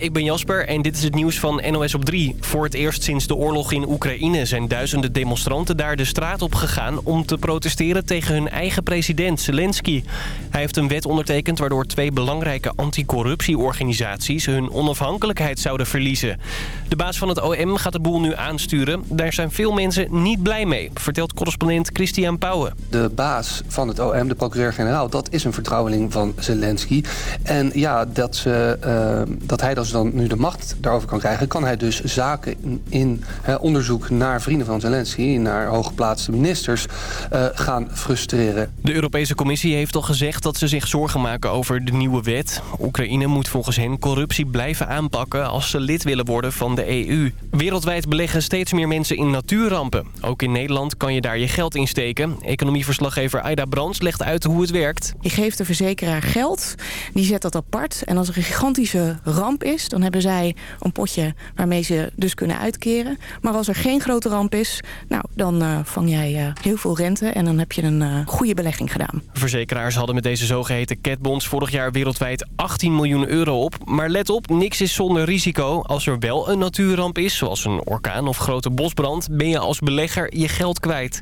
ik ben Jasper en dit is het nieuws van NOS op 3. Voor het eerst sinds de oorlog in Oekraïne zijn duizenden demonstranten daar de straat op gegaan... om te protesteren tegen hun eigen president, Zelensky. Hij heeft een wet ondertekend waardoor twee belangrijke anticorruptieorganisaties... hun onafhankelijkheid zouden verliezen. De baas van het OM gaat de boel nu aansturen. Daar zijn veel mensen niet blij mee, vertelt correspondent Christian Pauwen. De baas van het OM, de procureur-generaal, dat is een vertrouweling van Zelensky. En ja, dat, ze, uh, dat hij dus dan nu de macht daarover kan krijgen... kan hij dus zaken in, onderzoek naar vrienden van Zelensky... naar hooggeplaatste ministers uh, gaan frustreren. De Europese Commissie heeft al gezegd dat ze zich zorgen maken over de nieuwe wet. Oekraïne moet volgens hen corruptie blijven aanpakken... als ze lid willen worden van de EU. Wereldwijd beleggen steeds meer mensen in natuurrampen. Ook in Nederland kan je daar je geld in steken. Economieverslaggever Aida Brands legt uit hoe het werkt. Je geeft de verzekeraar geld, die zet dat apart. En als er een gigantische ramp is, dan hebben zij een potje waarmee ze dus kunnen uitkeren. Maar als er geen grote ramp is, nou, dan uh, vang jij uh, heel veel rente... en dan heb je een uh, goede belegging gedaan. Verzekeraars hadden met deze zogeheten catbonds vorig jaar wereldwijd 18 miljoen euro op. Maar let op, niks is zonder risico. Als er wel een natuurramp is, zoals een orkaan of grote bosbrand... ben je als belegger je geld kwijt.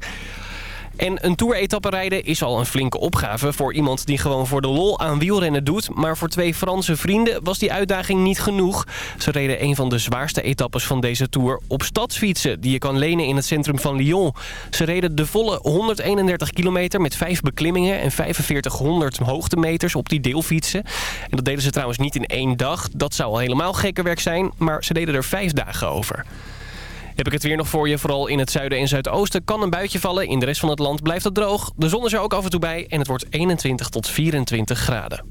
En een toeretappe rijden is al een flinke opgave voor iemand die gewoon voor de lol aan wielrennen doet. Maar voor twee Franse vrienden was die uitdaging niet genoeg. Ze reden een van de zwaarste etappes van deze tour op stadsfietsen die je kan lenen in het centrum van Lyon. Ze reden de volle 131 kilometer met vijf beklimmingen en 4500 hoogtemeters op die deelfietsen. En dat deden ze trouwens niet in één dag. Dat zou al helemaal gekke werk zijn, maar ze deden er vijf dagen over. Heb ik het weer nog voor je. Vooral in het zuiden en zuidoosten kan een buitje vallen. In de rest van het land blijft het droog. De zon is er ook af en toe bij en het wordt 21 tot 24 graden.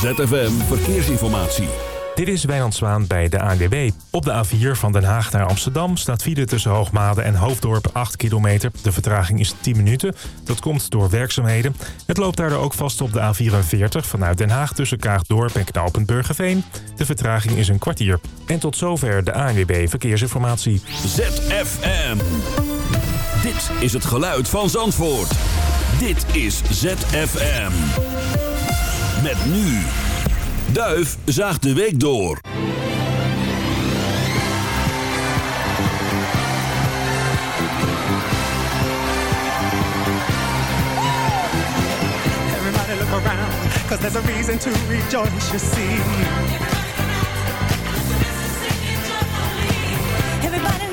ZFM Verkeersinformatie. Dit is Wijnand Zwaan bij de ANWB. Op de A4 van Den Haag naar Amsterdam staat file tussen Hoogmade en Hoofddorp 8 kilometer. De vertraging is 10 minuten. Dat komt door werkzaamheden. Het loopt daardoor ook vast op de A44 vanuit Den Haag tussen Kaagdorp en Knopend Burgerveen. De vertraging is een kwartier. En tot zover de ANWB Verkeersinformatie. ZFM. Dit is het geluid van Zandvoort. Dit is ZFM. Met nu... Duif zaagt de week door. Everybody look around, cause there's a reason to rejoice, you see. Everybody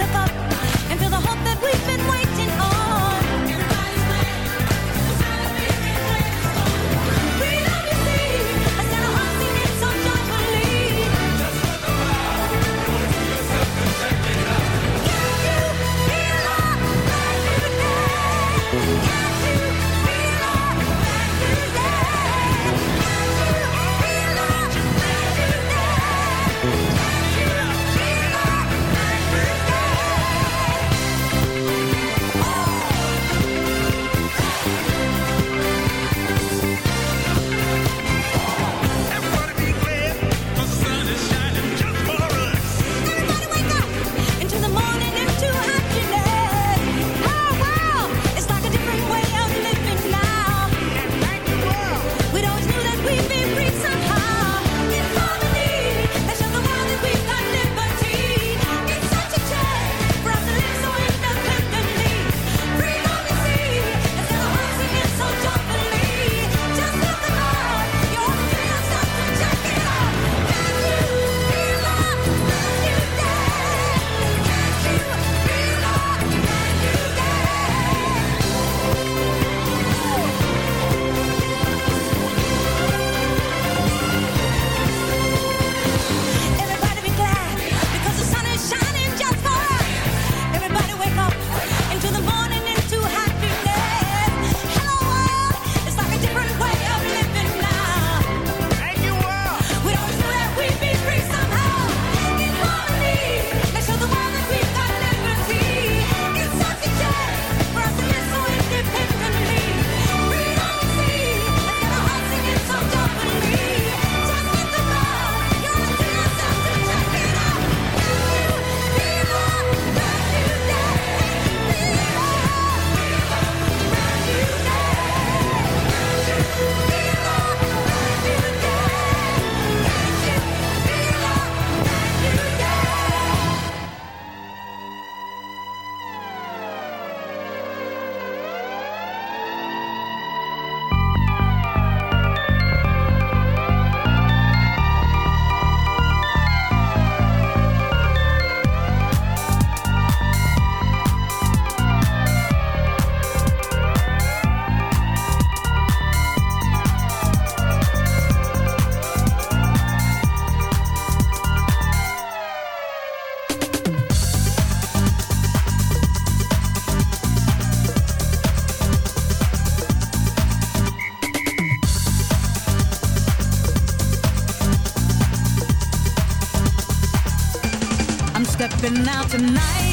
been out tonight.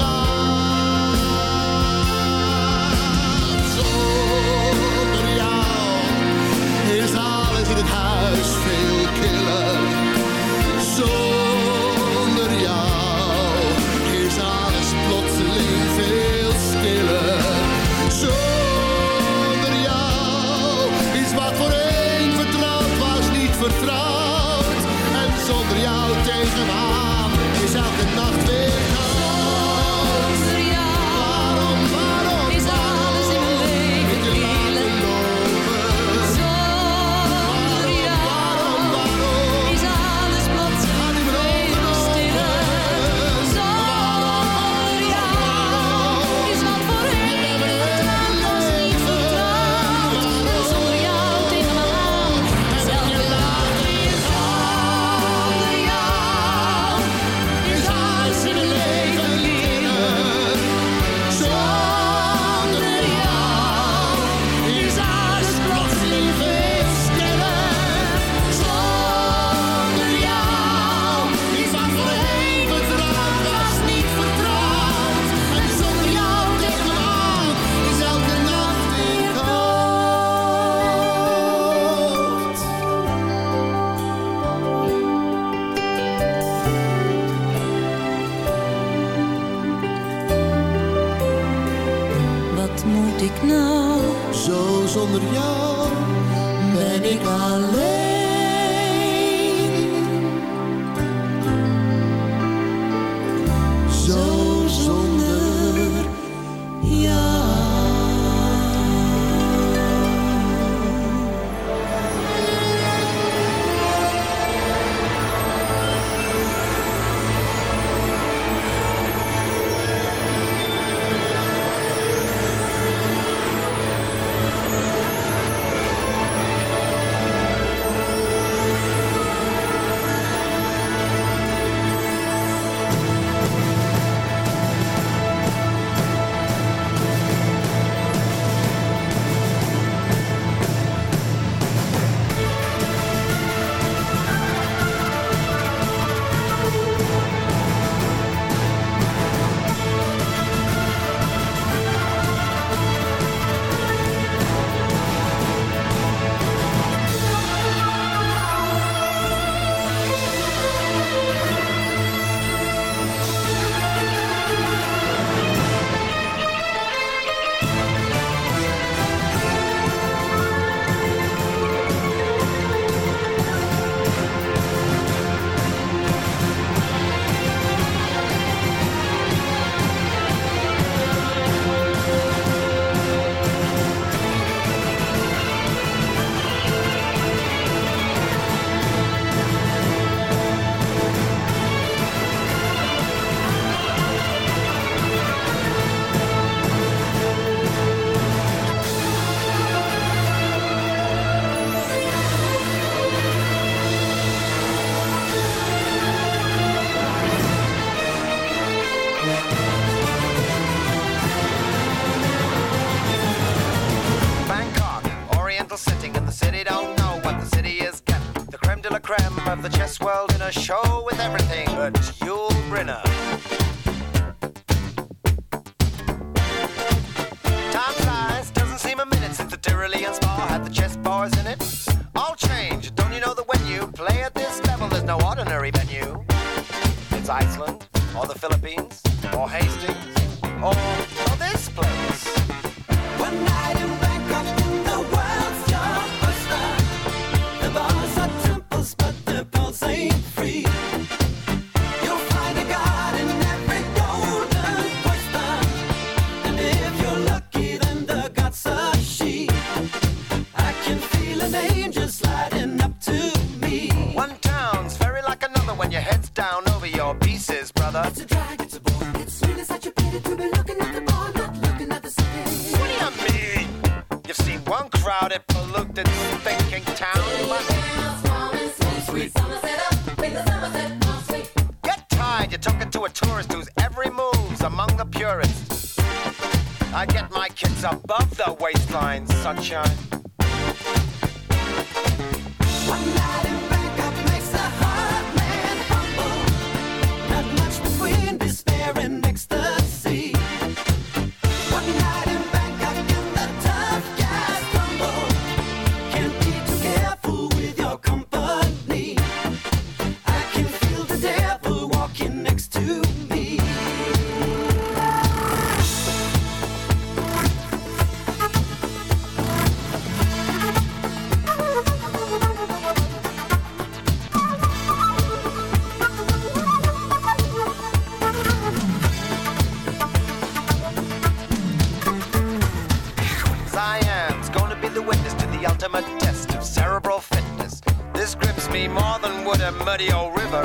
show with everything but Yul Brynner. Time flies, doesn't seem a minute since the Tyrolean spa had the chess boys in it.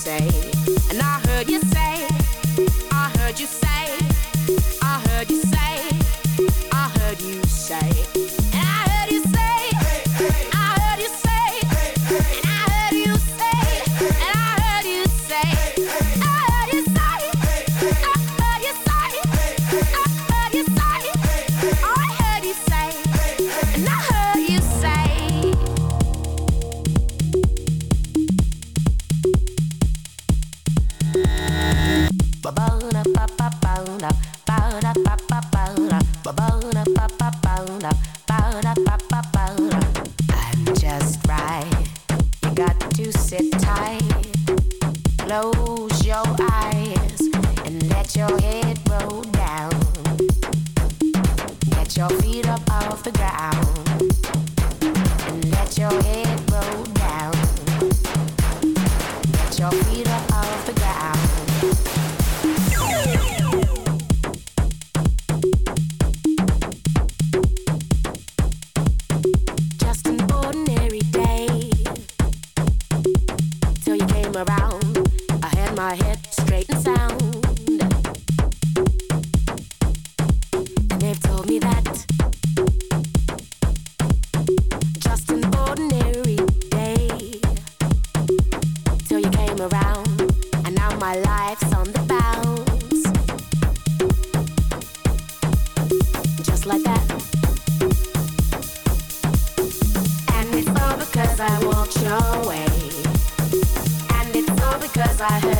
say. I had.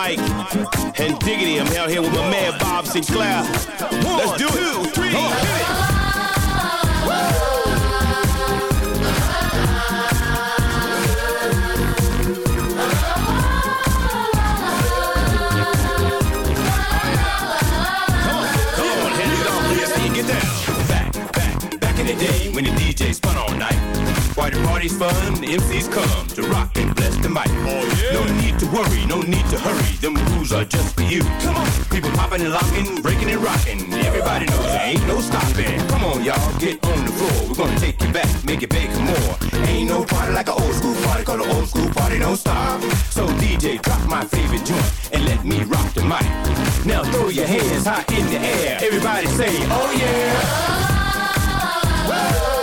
Mike, and Diggity. I'm out here with my man Bob Sinclair. One, Let's do two, it. three, hit it. when the DJ spun all night. The party's fun, the MCs come the mic. Oh, yeah. No need to worry, no need to hurry. Them rules are just for you. Come on, people popping and locking, breaking and rocking. Everybody knows there ain't no stopping. Come on, y'all, get on the floor. We're gonna take you back, make it big more. Ain't no party like an old school party, call an old school party no stop. So DJ, drop my favorite joint and let me rock the mic. Now throw your hands high in the air. Everybody say, oh yeah. Whoa.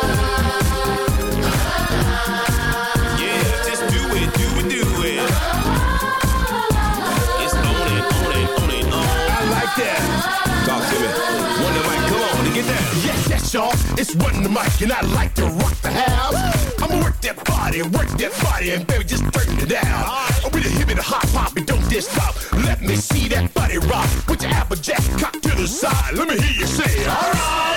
Down. Yes, yes, y'all. It's one the mic, and I like to rock the house. I'ma work that body, work that body, and baby, just turn it down. I'm with the hip and the hop hop, and don't just stop. Let me see that body rock. Put your applejack cock to the side. Let me hear you say, alright.